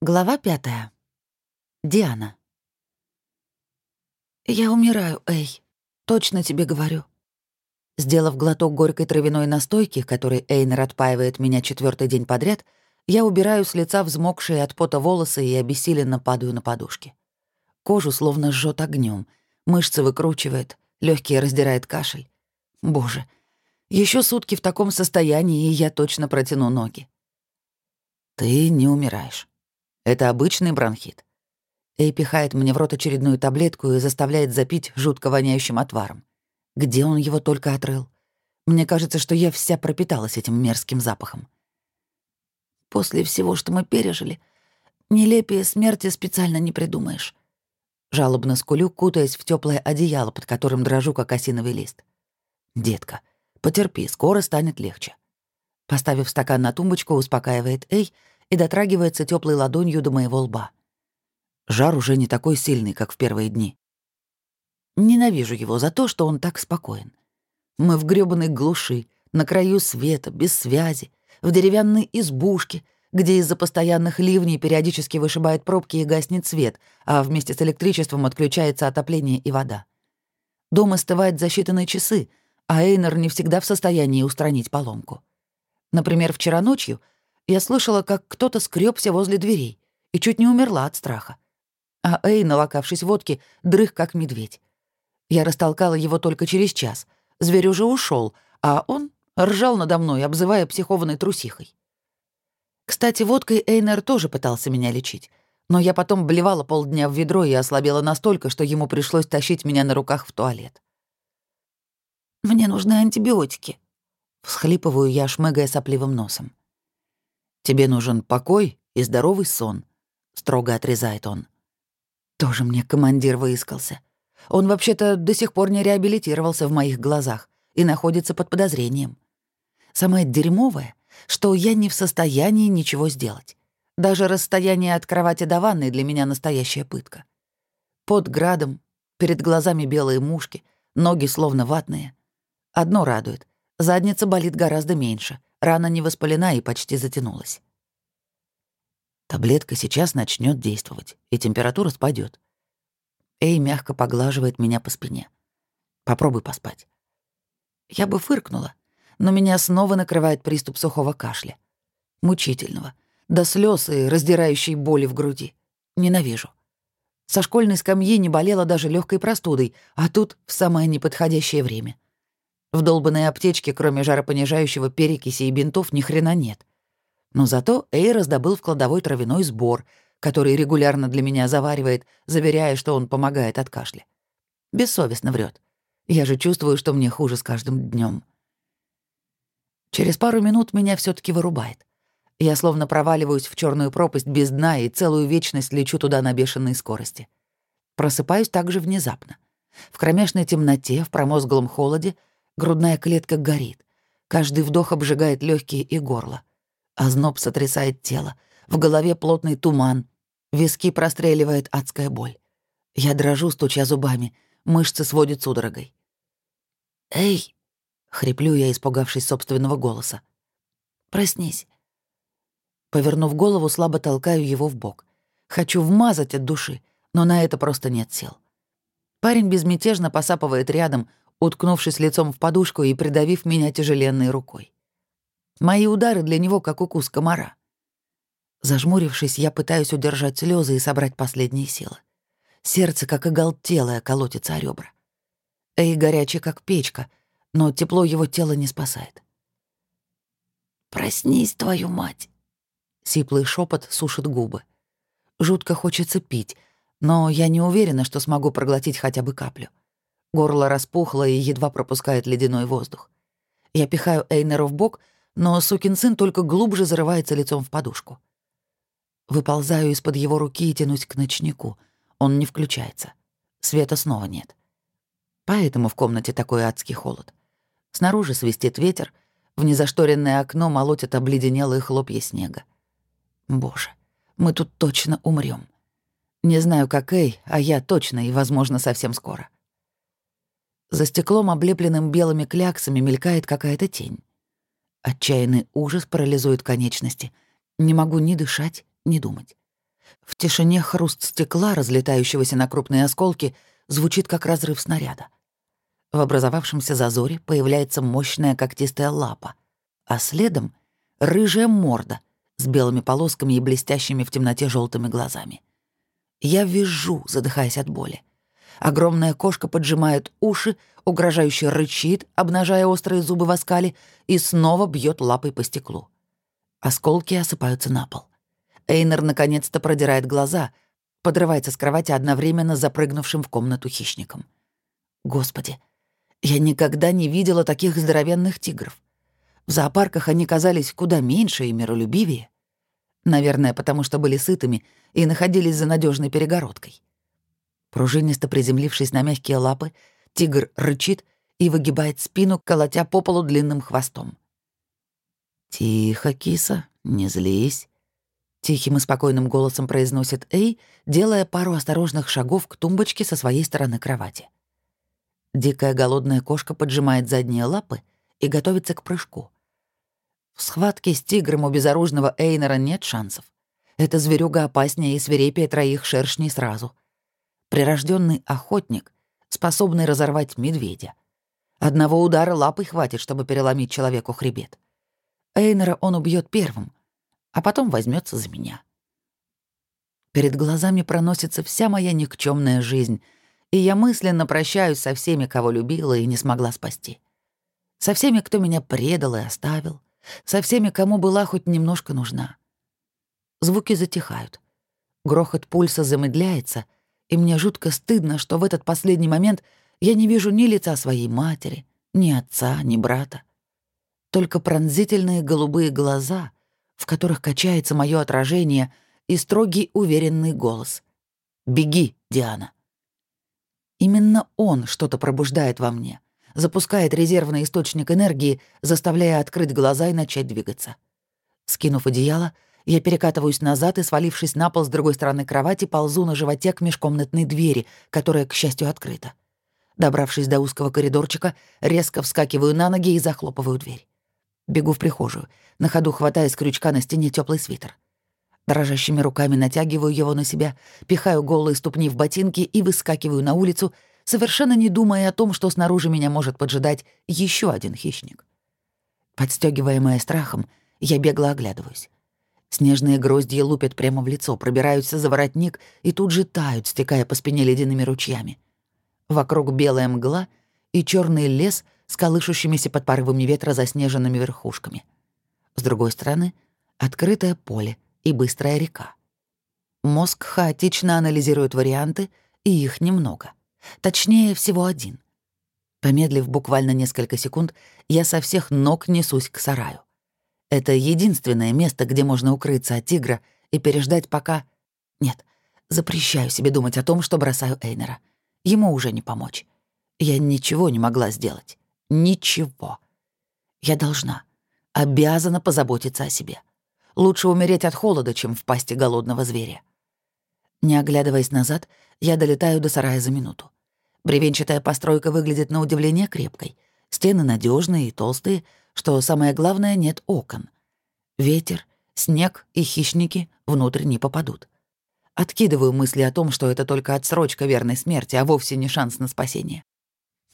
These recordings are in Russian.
Глава пятая. Диана. «Я умираю, Эй. Точно тебе говорю». Сделав глоток горькой травяной настойки, которой Эйнер отпаивает меня четвертый день подряд, я убираю с лица взмокшие от пота волосы и обессиленно падаю на подушки. Кожу словно жжет огнем, мышцы выкручивает, легкие раздирает кашель. Боже, еще сутки в таком состоянии, и я точно протяну ноги. «Ты не умираешь», это обычный бронхит. Эй пихает мне в рот очередную таблетку и заставляет запить жутко воняющим отваром. Где он его только отрыл? Мне кажется, что я вся пропиталась этим мерзким запахом. После всего, что мы пережили, нелепее смерти специально не придумаешь. Жалобно скулю, кутаясь в теплое одеяло, под которым дрожу, как осиновый лист. «Детка, потерпи, скоро станет легче». Поставив стакан на тумбочку, успокаивает Эй и дотрагивается теплой ладонью до моего лба. Жар уже не такой сильный, как в первые дни. Ненавижу его за то, что он так спокоен. Мы в грёбаной глуши, на краю света, без связи, в деревянной избушке, где из-за постоянных ливней периодически вышибает пробки и гаснет свет, а вместе с электричеством отключается отопление и вода. Дом остывает за считанные часы, а Эйнер не всегда в состоянии устранить поломку. Например, вчера ночью — я слышала, как кто-то скрёбся возле дверей и чуть не умерла от страха. А Эй, налокавшись водки, дрых как медведь. Я растолкала его только через час. Зверь уже ушел, а он ржал надо мной, обзывая психованной трусихой. Кстати, водкой Эйнер тоже пытался меня лечить. Но я потом блевала полдня в ведро и ослабела настолько, что ему пришлось тащить меня на руках в туалет. «Мне нужны антибиотики», — всхлипываю я, шмыгая сопливым носом. «Тебе нужен покой и здоровый сон», — строго отрезает он. Тоже мне командир выискался. Он вообще-то до сих пор не реабилитировался в моих глазах и находится под подозрением. Самое дерьмовое, что я не в состоянии ничего сделать. Даже расстояние от кровати до ванной для меня настоящая пытка. Под градом, перед глазами белые мушки, ноги словно ватные. Одно радует — задница болит гораздо меньше, Рана не воспалена и почти затянулась. Таблетка сейчас начнет действовать, и температура спадет. Эй мягко поглаживает меня по спине. Попробуй поспать. Я бы фыркнула, но меня снова накрывает приступ сухого кашля. Мучительного, до слез и раздирающей боли в груди. Ненавижу. Со школьной скамьи не болела даже легкой простудой, а тут в самое неподходящее время — в долбанной аптечке, кроме жаропонижающего перекиси и бинтов, ни хрена нет. Но зато Эй раздобыл в кладовой травяной сбор, который регулярно для меня заваривает, заверяя, что он помогает от кашля. Бессовестно врет. Я же чувствую, что мне хуже с каждым днем. Через пару минут меня все таки вырубает. Я словно проваливаюсь в черную пропасть без дна и целую вечность лечу туда на бешеной скорости. Просыпаюсь также внезапно. В кромешной темноте, в промозглом холоде — Грудная клетка горит. Каждый вдох обжигает легкие и горло. Озноб сотрясает тело. В голове плотный туман. Виски простреливает адская боль. Я дрожу, стуча зубами. Мышцы сводят судорогой. «Эй!» — хриплю я, испугавшись собственного голоса. «Проснись». Повернув голову, слабо толкаю его в бок. Хочу вмазать от души, но на это просто нет сил. Парень безмятежно посапывает рядом, уткнувшись лицом в подушку и придавив меня тяжеленной рукой. Мои удары для него как укус комара. Зажмурившись, я пытаюсь удержать слезы и собрать последние силы. Сердце, как оголтелое, колотится о ребра. Эй, горячий, как печка, но тепло его тела не спасает. «Проснись, твою мать!» Сиплый шепот сушит губы. Жутко хочется пить, но я не уверена, что смогу проглотить хотя бы каплю. Горло распухло и едва пропускает ледяной воздух. Я пихаю Эйнера в бок, но сукин сын только глубже зарывается лицом в подушку. Выползаю из-под его руки и тянусь к ночнику. Он не включается. Света снова нет. Поэтому в комнате такой адский холод. Снаружи свистит ветер, в незашторенное окно молотят обледенелые хлопья снега. Боже, мы тут точно умрем. Не знаю, как Эй, а я точно и, возможно, совсем скоро. За стеклом, облепленным белыми кляксами, мелькает какая-то тень. Отчаянный ужас парализует конечности. Не могу ни дышать, ни думать. В тишине хруст стекла, разлетающегося на крупные осколки, звучит как разрыв снаряда. В образовавшемся зазоре появляется мощная когтистая лапа, а следом — рыжая морда с белыми полосками и блестящими в темноте желтыми глазами. Я вижу, задыхаясь от боли. Огромная кошка поджимает уши, угрожающе рычит, обнажая острые зубы в оскале, и снова бьет лапой по стеклу. Осколки осыпаются на пол. Эйнер наконец-то продирает глаза, подрывается с кровати одновременно запрыгнувшим в комнату хищником. Господи, я никогда не видела таких здоровенных тигров. В зоопарках они казались куда меньше и миролюбивее. Наверное, потому что были сытыми и находились за надежной перегородкой. Пружинисто приземлившись на мягкие лапы, тигр рычит и выгибает спину, колотя по полу длинным хвостом. «Тихо, киса, не злись», — тихим и спокойным голосом произносит Эй, делая пару осторожных шагов к тумбочке со своей стороны кровати. Дикая голодная кошка поджимает задние лапы и готовится к прыжку. В схватке с тигром у безоружного Эйнера нет шансов. Это зверюга опаснее и свирепее троих шершней сразу. Прирожденный охотник, способный разорвать медведя. Одного удара лапой хватит, чтобы переломить человеку хребет. Эйнера он убьет первым, а потом возьмется за меня. Перед глазами проносится вся моя никчемная жизнь, и я мысленно прощаюсь со всеми, кого любила и не смогла спасти. Со всеми, кто меня предал и оставил, со всеми, кому была хоть немножко нужна. Звуки затихают. Грохот пульса замедляется, и мне жутко стыдно, что в этот последний момент я не вижу ни лица своей матери, ни отца, ни брата только пронзительные голубые глаза, в которых качается мое отражение, и строгий уверенный голос. «Беги, Диана!» Именно он что-то пробуждает во мне, запускает резервный источник энергии, заставляя открыть глаза и начать двигаться. Скинув одеяло, я перекатываюсь назад и, свалившись на пол с другой стороны кровати, ползу на животе к межкомнатной двери, которая, к счастью, открыта. Добравшись до узкого коридорчика, резко вскакиваю на ноги и захлопываю дверь. Бегу в прихожую, на ходу хватая с крючка на стене теплый свитер. Дрожащими руками натягиваю его на себя, пихаю голые ступни в ботинки и выскакиваю на улицу, совершенно не думая о том, что снаружи меня может поджидать еще один хищник. Подстегиваемая страхом, я бегло оглядываюсь. Снежные гроздья лупят прямо в лицо, пробираются за воротник и тут же тают, стекая по спине ледяными ручьями. Вокруг белая мгла и черный лес — с колышущимися под порывами ветра заснеженными верхушками. С другой стороны — открытое поле и быстрая река. Мозг хаотично анализирует варианты, и их немного. Точнее, всего один. Помедлив буквально несколько секунд, я со всех ног несусь к сараю. Это единственное место, где можно укрыться от тигра и переждать пока... Нет, запрещаю себе думать о том, что бросаю Эйнера. Ему уже не помочь. Я ничего не могла сделать. Ничего. Я должна, обязана позаботиться о себе. Лучше умереть от холода, чем в пасти голодного зверя. Не оглядываясь назад, я долетаю до сарая за минуту. Бревенчатая постройка выглядит на удивление крепкой. Стены надежные и толстые, что самое главное, нет окон. Ветер, снег и хищники внутрь не попадут. Откидываю мысли о том, что это только отсрочка верной смерти, а вовсе не шанс на спасение.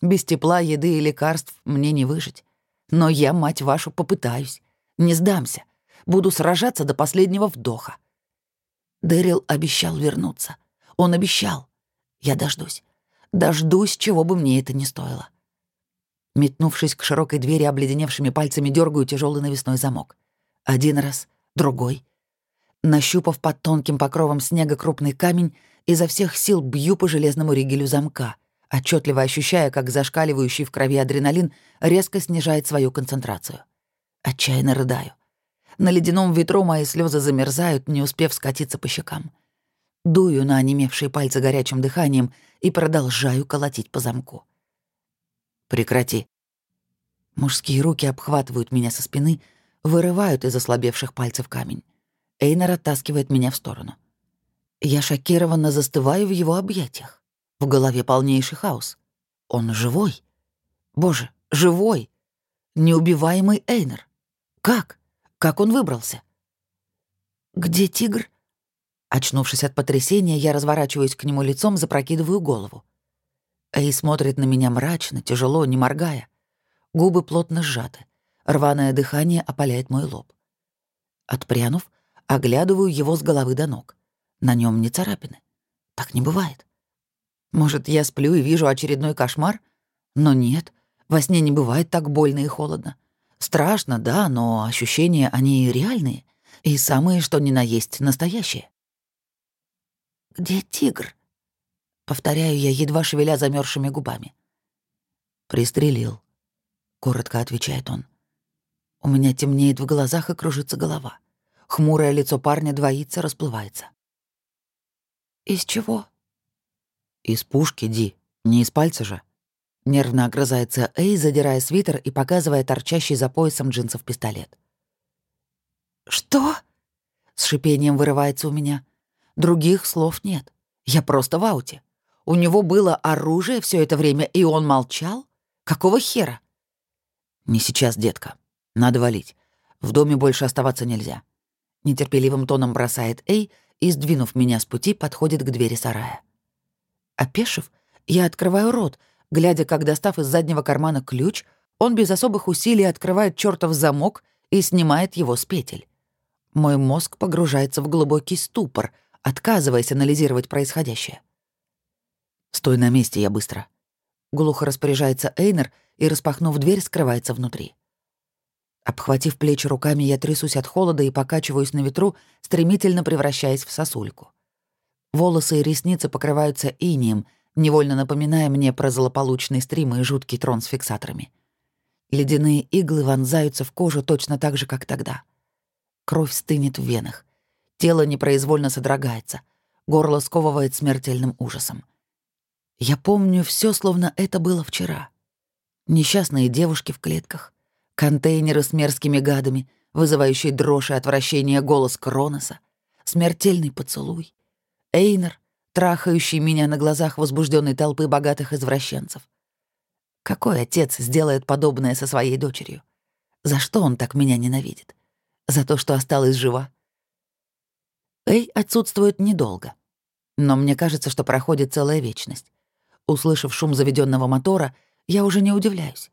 Без тепла, еды и лекарств мне не выжить. Но я, мать вашу, попытаюсь. Не сдамся. Буду сражаться до последнего вдоха. Дэрил обещал вернуться. Он обещал. Я дождусь. Дождусь, чего бы мне это ни стоило. Метнувшись к широкой двери, обледеневшими пальцами дергаю тяжелый навесной замок. Один раз, другой. Нащупав под тонким покровом снега крупный камень, изо всех сил бью по железному ригелю замка — отчетливо ощущая, как зашкаливающий в крови адреналин резко снижает свою концентрацию. Отчаянно рыдаю. На ледяном ветру мои слезы замерзают, не успев скатиться по щекам. Дую на онемевшие пальцы горячим дыханием и продолжаю колотить по замку. «Прекрати». Мужские руки обхватывают меня со спины, вырывают из ослабевших пальцев камень. Эйнер оттаскивает меня в сторону. Я шокированно застываю в его объятиях. В голове полнейший хаос. Он живой. Боже, живой. Неубиваемый Эйнер. Как? Как он выбрался? Где тигр? Очнувшись от потрясения, я разворачиваюсь к нему лицом, запрокидываю голову. Эй смотрит на меня мрачно, тяжело, не моргая. Губы плотно сжаты. Рваное дыхание опаляет мой лоб. Отпрянув, оглядываю его с головы до ног. На нем не царапины. Так не бывает. Может, я сплю и вижу очередной кошмар? Но нет, во сне не бывает так больно и холодно. Страшно, да, но ощущения, они реальные. И самые, что ни на есть, настоящие. «Где тигр?» — повторяю я, едва шевеля замерзшими губами. «Пристрелил», — коротко отвечает он. У меня темнеет в глазах и кружится голова. Хмурое лицо парня двоится, расплывается. «Из чего?» «Из пушки, Ди. Не из пальца же». Нервно огрызается Эй, задирая свитер и показывая торчащий за поясом джинсов пистолет. «Что?» — с шипением вырывается у меня. Других слов нет. Я просто в ауте. У него было оружие все это время, и он молчал? Какого хера? Не сейчас, детка. Надо валить. В доме больше оставаться нельзя. Нетерпеливым тоном бросает Эй и, сдвинув меня с пути, подходит к двери сарая. Опешив, я открываю рот, глядя, как, достав из заднего кармана ключ, он без особых усилий открывает чертов замок и снимает его с петель. Мой мозг погружается в глубокий ступор — отказываясь анализировать происходящее. «Стой на месте, я быстро». Глухо распоряжается Эйнер и, распахнув дверь, скрывается внутри. Обхватив плечи руками, я трясусь от холода и покачиваюсь на ветру, стремительно превращаясь в сосульку. Волосы и ресницы покрываются инием, невольно напоминая мне про злополучный стрим и жуткий трон с фиксаторами. Ледяные иглы вонзаются в кожу точно так же, как тогда. Кровь стынет в венах. Тело непроизвольно содрогается. Горло сковывает смертельным ужасом. Я помню все, словно это было вчера. Несчастные девушки в клетках, контейнеры с мерзкими гадами, вызывающие дрожь и отвращение голос Кроноса, смертельный поцелуй, Эйнер, трахающий меня на глазах возбужденной толпы богатых извращенцев. Какой отец сделает подобное со своей дочерью? За что он так меня ненавидит? За то, что осталась жива? Эй отсутствует недолго. Но мне кажется, что проходит целая вечность. Услышав шум заведенного мотора, я уже не удивляюсь.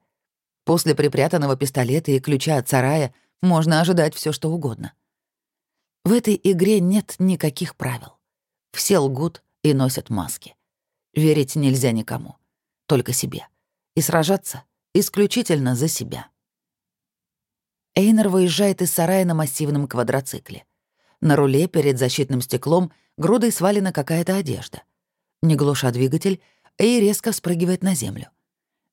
После припрятанного пистолета и ключа от сарая можно ожидать все, что угодно. В этой игре нет никаких правил. Все лгут и носят маски. Верить нельзя никому, только себе. И сражаться исключительно за себя. Эйнер выезжает из сарая на массивном квадроцикле. На руле перед защитным стеклом грудой свалена какая-то одежда. Не глуша двигатель, Эй резко спрыгивает на землю.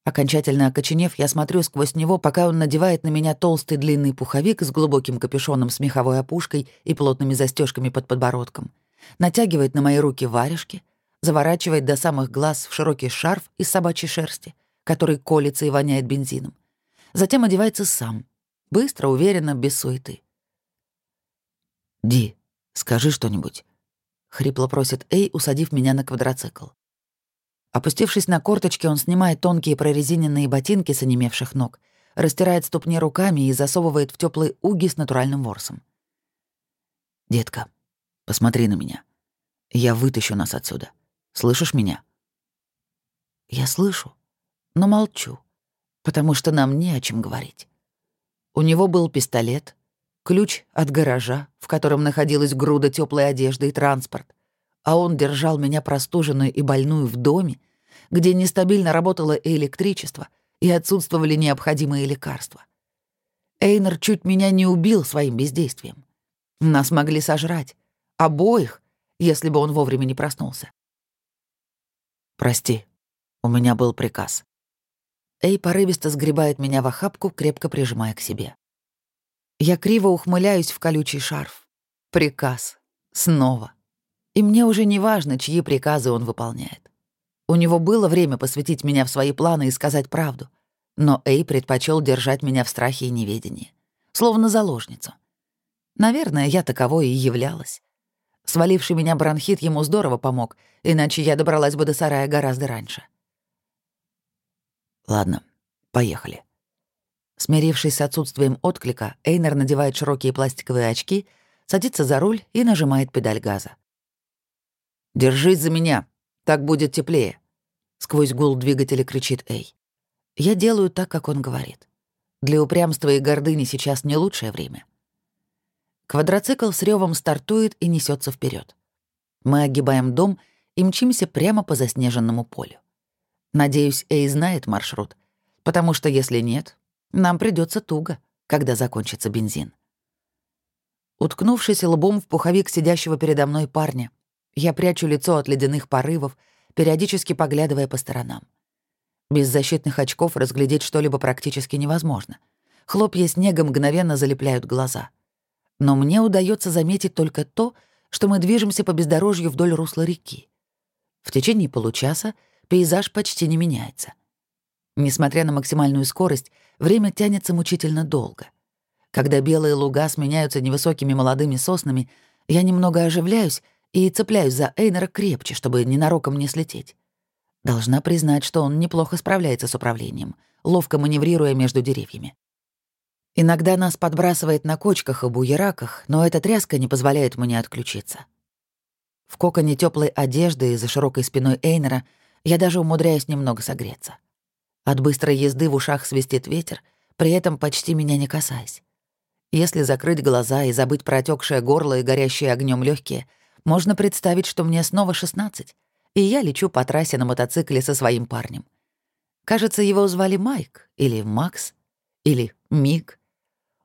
Окончательно окоченев, я смотрю сквозь него, пока он надевает на меня толстый длинный пуховик с глубоким капюшоном с меховой опушкой и плотными застежками под подбородком, натягивает на мои руки варежки, заворачивает до самых глаз в широкий шарф из собачьей шерсти, который колется и воняет бензином. Затем одевается сам, быстро, уверенно, без суеты. «Ди, скажи что-нибудь», — хрипло просит Эй, усадив меня на квадроцикл. Опустившись на корточки, он снимает тонкие прорезиненные ботинки с онемевших ног, растирает ступни руками и засовывает в теплый уги с натуральным ворсом. «Детка, посмотри на меня. Я вытащу нас отсюда. Слышишь меня?» Я слышу, но молчу, потому что нам не о чем говорить. У него был пистолет, ключ от гаража, в котором находилась груда теплой одежды и транспорт, а он держал меня простуженную и больную в доме, где нестабильно работало и электричество, и отсутствовали необходимые лекарства. Эйнер чуть меня не убил своим бездействием. Нас могли сожрать. Обоих, если бы он вовремя не проснулся. «Прости, у меня был приказ». Эй порывисто сгребает меня в охапку, крепко прижимая к себе. Я криво ухмыляюсь в колючий шарф. Приказ. Снова. И мне уже не важно, чьи приказы он выполняет. У него было время посвятить меня в свои планы и сказать правду. Но Эй предпочел держать меня в страхе и неведении. Словно заложницу. Наверное, я таковой и являлась. Сваливший меня бронхит ему здорово помог, иначе я добралась бы до сарая гораздо раньше. Ладно, поехали. Смирившись с отсутствием отклика, Эйнер надевает широкие пластиковые очки, садится за руль и нажимает педаль газа. «Держись за меня, так будет теплее», — сквозь гул двигателя кричит Эй. Я делаю так, как он говорит. Для упрямства и гордыни сейчас не лучшее время. Квадроцикл с ревом стартует и несется вперед. Мы огибаем дом и мчимся прямо по заснеженному полю. Надеюсь, Эй знает маршрут, потому что если нет, нам придется туго, когда закончится бензин. Уткнувшись лбом в пуховик сидящего передо мной парня, я прячу лицо от ледяных порывов, периодически поглядывая по сторонам. Без защитных очков разглядеть что-либо практически невозможно. Хлопья снега мгновенно залепляют глаза. Но мне удается заметить только то, что мы движемся по бездорожью вдоль русла реки. В течение получаса пейзаж почти не меняется. Несмотря на максимальную скорость, время тянется мучительно долго. Когда белые луга сменяются невысокими молодыми соснами, я немного оживляюсь и цепляюсь за Эйнера крепче, чтобы ненароком не слететь. Должна признать, что он неплохо справляется с управлением, ловко маневрируя между деревьями. Иногда нас подбрасывает на кочках и буераках, но эта тряска не позволяет мне отключиться. В коконе теплой одежды и за широкой спиной Эйнера я даже умудряюсь немного согреться. От быстрой езды в ушах свистит ветер, при этом почти меня не касаясь. Если закрыть глаза и забыть про отёкшее горло и горящие огнем легкие, можно представить, что мне снова 16, и я лечу по трассе на мотоцикле со своим парнем. Кажется, его звали Майк или Макс или Мик.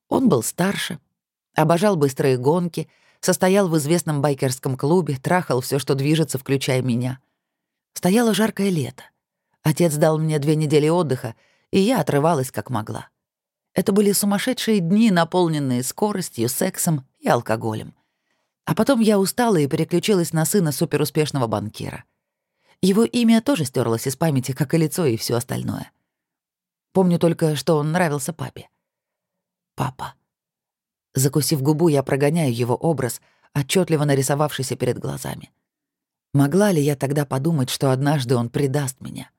Он был старше, обожал быстрые гонки, состоял в известном байкерском клубе, трахал все, что движется, включая меня. Стояло жаркое лето. Отец дал мне две недели отдыха, и я отрывалась как могла. Это были сумасшедшие дни, наполненные скоростью, сексом и алкоголем. А потом я устала и переключилась на сына суперуспешного банкира. Его имя тоже стерлось из памяти, как и лицо и все остальное. Помню только, что он нравился папе. Папа. Закусив губу, я прогоняю его образ, отчетливо нарисовавшийся перед глазами. Могла ли я тогда подумать, что однажды он предаст меня?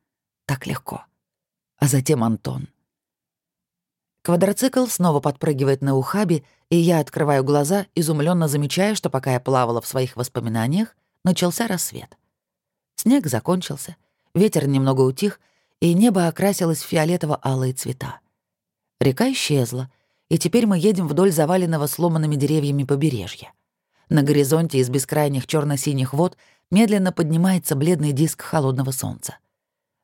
Так легко. А затем Антон. Квадроцикл снова подпрыгивает на ухабе, и я открываю глаза, изумленно замечая, что пока я плавала в своих воспоминаниях, начался рассвет. Снег закончился, ветер немного утих, и небо окрасилось в фиолетово-алые цвета. Река исчезла, и теперь мы едем вдоль заваленного сломанными деревьями побережья. На горизонте из бескрайних черно синих вод медленно поднимается бледный диск холодного солнца.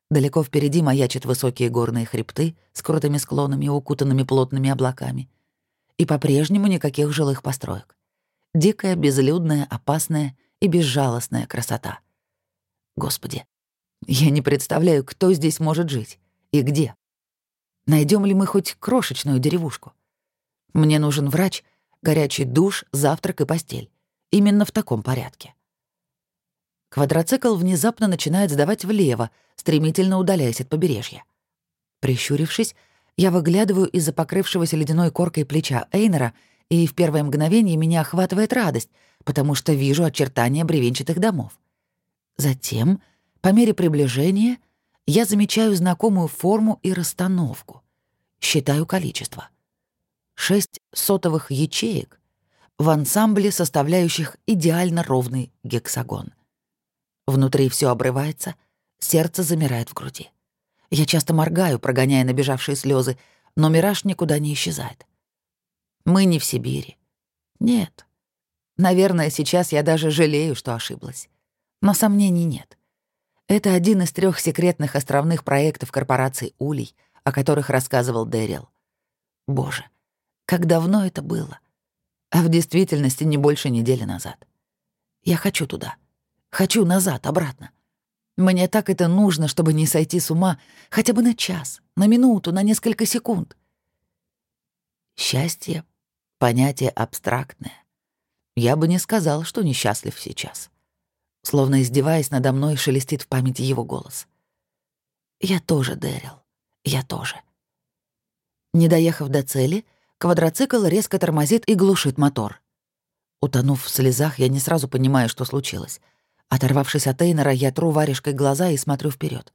Далеко впереди маячат высокие горные хребты с крутыми склонами, укутанными плотными облаками. И по-прежнему никаких жилых построек. Дикая, безлюдная, опасная и безжалостная красота. Господи, я не представляю, кто здесь может жить и где. Найдем ли мы хоть крошечную деревушку? Мне нужен врач, горячий душ, завтрак и постель. Именно в таком порядке. Квадроцикл внезапно начинает сдавать влево, стремительно удаляясь от побережья. Прищурившись, я выглядываю из-за покрывшегося ледяной коркой плеча Эйнера, и в первое мгновение меня охватывает радость, потому что вижу очертания бревенчатых домов. Затем, по мере приближения, я замечаю знакомую форму и расстановку. Считаю количество. Шесть сотовых ячеек в ансамбле, составляющих идеально ровный гексагон — Внутри все обрывается, сердце замирает в груди. Я часто моргаю, прогоняя набежавшие слезы, но мираж никуда не исчезает. Мы не в Сибири. Нет. Наверное, сейчас я даже жалею, что ошиблась. Но сомнений нет. Это один из трех секретных островных проектов корпорации «Улей», о которых рассказывал Дэрил. Боже, как давно это было. А в действительности не больше недели назад. Я хочу туда. Хочу назад, обратно. Мне так это нужно, чтобы не сойти с ума хотя бы на час, на минуту, на несколько секунд. Счастье — понятие абстрактное. Я бы не сказал, что несчастлив сейчас. Словно издеваясь надо мной, шелестит в памяти его голос. Я тоже, Дэрил, я тоже. Не доехав до цели, квадроцикл резко тормозит и глушит мотор. Утонув в слезах, я не сразу понимаю, что случилось. Оторвавшись от Эйнера, я тру варежкой глаза и смотрю вперед.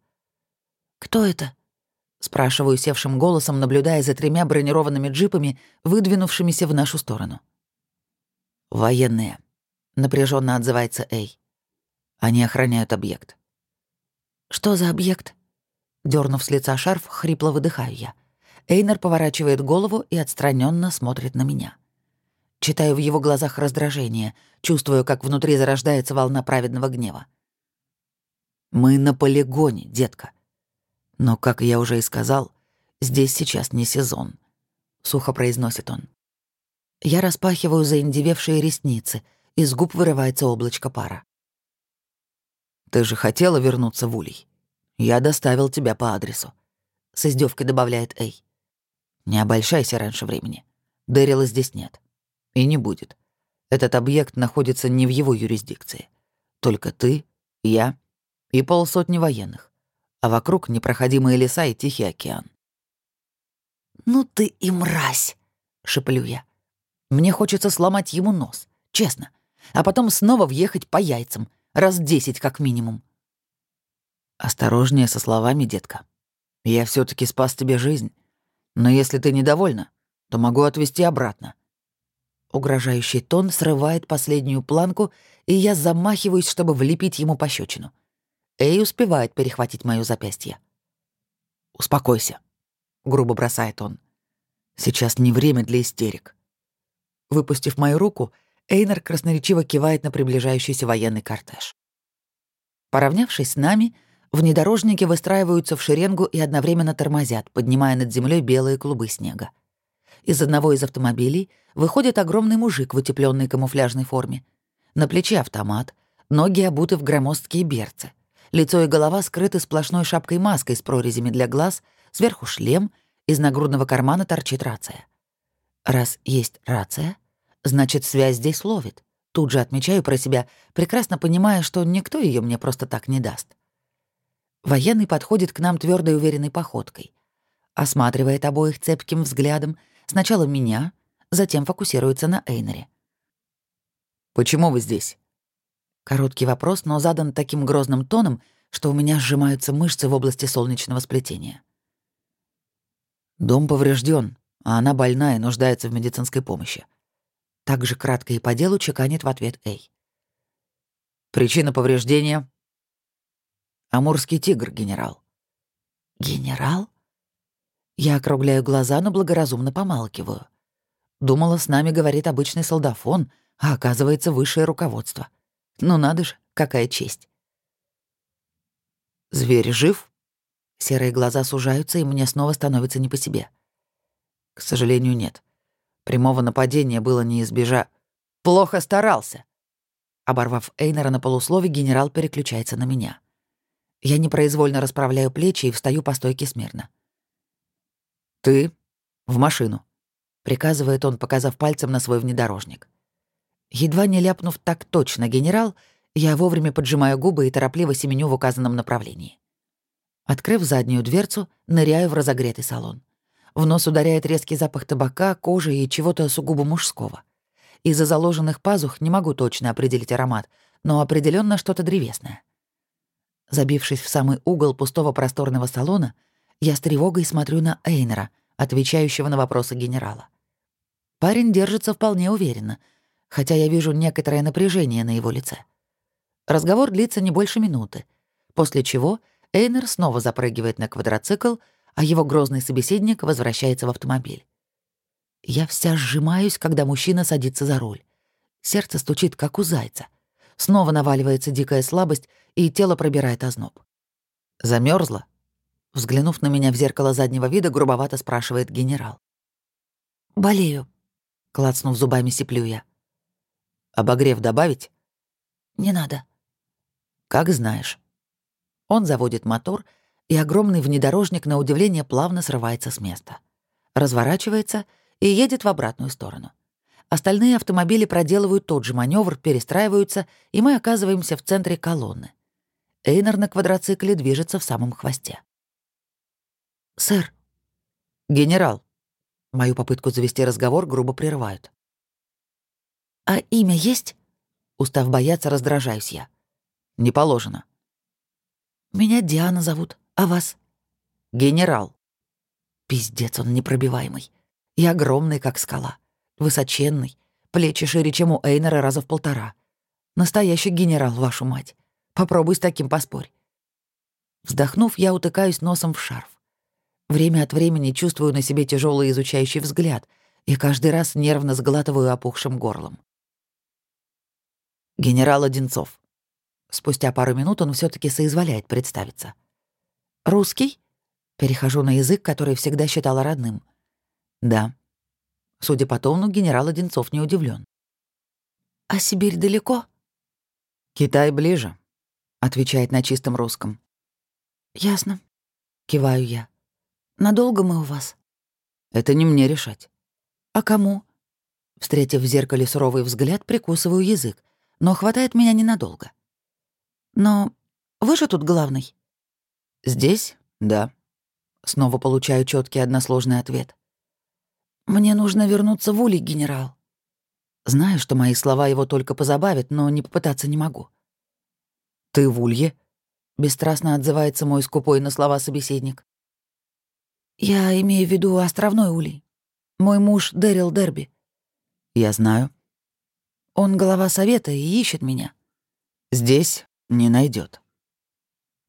«Кто это?» — спрашиваю севшим голосом, наблюдая за тремя бронированными джипами, выдвинувшимися в нашу сторону. «Военные», — напряженно отзывается Эй. Они охраняют объект. Что за объект? Дернув с лица шарф, хрипло выдыхаю я. Эйнер поворачивает голову и отстраненно смотрит на меня. Читаю в его глазах раздражение, чувствую, как внутри зарождается волна праведного гнева. «Мы на полигоне, детка. Но, как я уже и сказал, здесь сейчас не сезон», — сухо произносит он. Я распахиваю заиндевевшие ресницы, из губ вырывается облачко пара. «Ты же хотела вернуться в Улей. Я доставил тебя по адресу», — с издевкой добавляет Эй. «Не обольщайся раньше времени. Дэрила здесь нет. И не будет. Этот объект находится не в его юрисдикции. Только ты, я и полсотни военных. А вокруг непроходимые леса и Тихий океан. «Ну ты и мразь!» — шеплю я. Мне хочется сломать ему нос, честно, а потом снова въехать по яйцам, раз десять как минимум. Осторожнее со словами, детка. Я все таки спас тебе жизнь. Но если ты недовольна, то могу отвезти обратно. Угрожающий тон срывает последнюю планку, и я замахиваюсь, чтобы влепить ему пощечину. Эй успевает перехватить моё запястье. «Успокойся», — грубо бросает он. «Сейчас не время для истерик. Выпустив мою руку, Эйнер красноречиво кивает на приближающийся военный кортеж. Поравнявшись с нами, внедорожники выстраиваются в шеренгу и одновременно тормозят, поднимая над землей белые клубы снега. Из одного из автомобилей выходит огромный мужик в утепленной камуфляжной форме. На плече автомат, ноги обуты в громоздкие берцы. Лицо и голова скрыты сплошной шапкой-маской с прорезями для глаз, сверху шлем, из нагрудного кармана торчит рация. Раз есть рация, значит, связь здесь ловит. Тут же отмечаю про себя, прекрасно понимая, что никто ее мне просто так не даст. Военный подходит к нам твердой уверенной походкой. Осматривает обоих цепким взглядом, сначала меня, затем фокусируется на Эйнере. «Почему вы здесь?» Короткий вопрос, но задан таким грозным тоном, что у меня сжимаются мышцы в области солнечного сплетения. «Дом поврежден, а она больна и нуждается в медицинской помощи. Так же кратко и по делу чеканит в ответ Эй. Причина повреждения? Амурский тигр, генерал. Генерал? Я округляю глаза, но благоразумно помалкиваю. Думала, с нами говорит обычный солдафон, а оказывается высшее руководство. Ну надо же, какая честь. Зверь жив? Серые глаза сужаются, и мне снова становится не по себе. К сожалению, нет. Прямого нападения было не избежать. Плохо старался. Оборвав Эйнера на полуслове, генерал переключается на меня. Я непроизвольно расправляю плечи и встаю по стойке смирно. «Ты в машину», — приказывает он, показав пальцем на свой внедорожник. Едва не ляпнув так точно генерал, я вовремя поджимаю губы и торопливо семеню в указанном направлении. Открыв заднюю дверцу, ныряю в разогретый салон. В нос ударяет резкий запах табака, кожи и чего-то сугубо мужского. Из-за заложенных пазух не могу точно определить аромат, но определенно что-то древесное. Забившись в самый угол пустого просторного салона, я с тревогой смотрю на Эйнера, отвечающего на вопросы генерала. Парень держится вполне уверенно, хотя я вижу некоторое напряжение на его лице. Разговор длится не больше минуты, после чего Эйнер снова запрыгивает на квадроцикл — а его грозный собеседник возвращается в автомобиль. Я вся сжимаюсь, когда мужчина садится за руль. Сердце стучит, как у зайца. Снова наваливается дикая слабость, и тело пробирает озноб. Замерзла? Взглянув на меня в зеркало заднего вида, грубовато спрашивает генерал. «Болею», — клацнув зубами, сиплю я. «Обогрев добавить?» «Не надо». «Как знаешь». Он заводит мотор — и огромный внедорожник, на удивление, плавно срывается с места. Разворачивается и едет в обратную сторону. Остальные автомобили проделывают тот же маневр, перестраиваются, и мы оказываемся в центре колонны. Эйнер на квадроцикле движется в самом хвосте. «Сэр». «Генерал». Мою попытку завести разговор грубо прерывают. «А имя есть?» Устав бояться, раздражаюсь я. «Не положено». «Меня Диана зовут», а вас? Генерал. Пиздец, он непробиваемый. И огромный, как скала. Высоченный. Плечи шире, чем у Эйнера раза в полтора. Настоящий генерал, вашу мать. Попробуй с таким поспорь. Вздохнув, я утыкаюсь носом в шарф. Время от времени чувствую на себе тяжелый изучающий взгляд и каждый раз нервно сглатываю опухшим горлом. Генерал Одинцов. Спустя пару минут он все таки соизволяет представиться. «Русский?» Перехожу на язык, который всегда считала родным. «Да». Судя по тону, генерал Одинцов не удивлен. «А Сибирь далеко?» «Китай ближе», — отвечает на чистом русском. «Ясно», — киваю я. «Надолго мы у вас?» «Это не мне решать». «А кому?» Встретив в зеркале суровый взгляд, прикусываю язык, но хватает меня ненадолго. «Но вы же тут главный?» «Здесь? Да». Снова получаю четкий односложный ответ. «Мне нужно вернуться в улей, генерал». Знаю, что мои слова его только позабавят, но не попытаться не могу. «Ты в улье?» — бесстрастно отзывается мой скупой на слова собеседник. «Я имею в виду островной улей. Мой муж Дэрил Дерби». «Я знаю». «Он глава совета и ищет меня». «Здесь не найдет.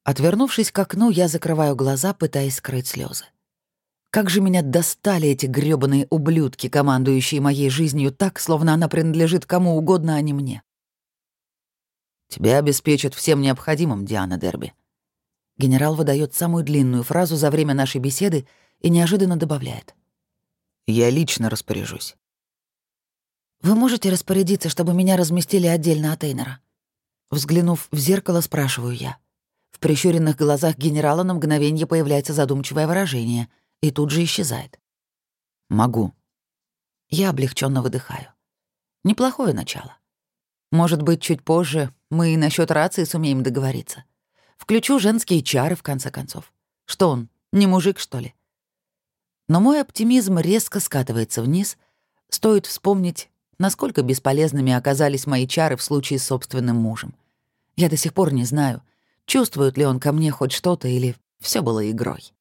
Отвернувшись к окну, я закрываю глаза, пытаясь скрыть слезы. Как же меня достали эти грёбаные ублюдки, командующие моей жизнью так, словно она принадлежит кому угодно, а не мне. Тебя обеспечат всем необходимым, Диана Дерби. Генерал выдает самую длинную фразу за время нашей беседы и неожиданно добавляет. Я лично распоряжусь. Вы можете распорядиться, чтобы меня разместили отдельно от Эйнера? Взглянув в зеркало, спрашиваю я. В прищуренных глазах генерала на мгновение появляется задумчивое выражение и тут же исчезает. «Могу». Я облегченно выдыхаю. Неплохое начало. Может быть, чуть позже мы и насчет рации сумеем договориться. Включу женские чары, в конце концов. Что он, не мужик, что ли? Но мой оптимизм резко скатывается вниз. Стоит вспомнить, насколько бесполезными оказались мои чары в случае с собственным мужем. Я до сих пор не знаю, чувствует ли он ко мне хоть что-то или все было игрой.